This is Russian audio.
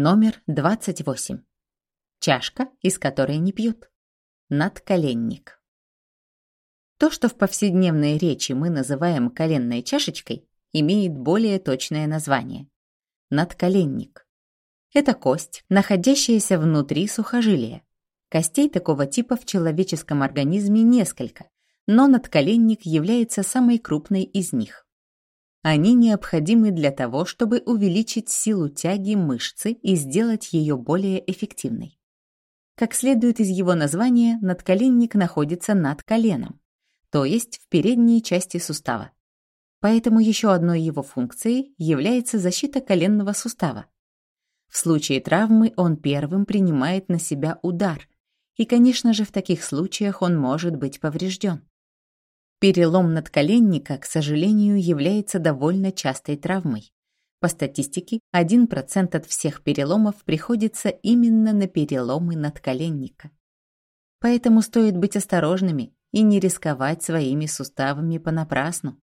Номер 28. Чашка, из которой не пьют. Надколенник. То, что в повседневной речи мы называем коленной чашечкой, имеет более точное название – надколенник. Это кость, находящаяся внутри сухожилия. Костей такого типа в человеческом организме несколько, но надколенник является самой крупной из них. Они необходимы для того, чтобы увеличить силу тяги мышцы и сделать ее более эффективной. Как следует из его названия, надколенник находится над коленом, то есть в передней части сустава. Поэтому еще одной его функцией является защита коленного сустава. В случае травмы он первым принимает на себя удар, и, конечно же, в таких случаях он может быть поврежден. Перелом надколенника, к сожалению, является довольно частой травмой. По статистике, 1% от всех переломов приходится именно на переломы надколенника. Поэтому стоит быть осторожными и не рисковать своими суставами понапрасну.